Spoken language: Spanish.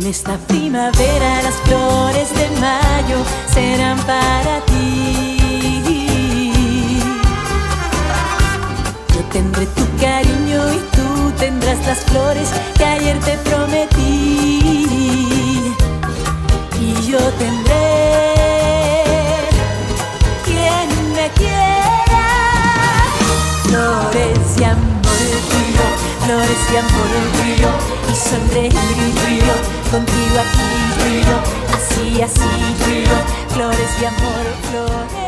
esta primavera las flores de mayo serán para ti. Yo tendré tu cariño y tú tendrás las flores que ayer te prometí. Y yo tendré quien me quiera. Flores y amor tuyo, flores y amor tuyo, y sonreír y tuyo, contigo aquí tuyo, así, así tuyo, flores y amor, flores.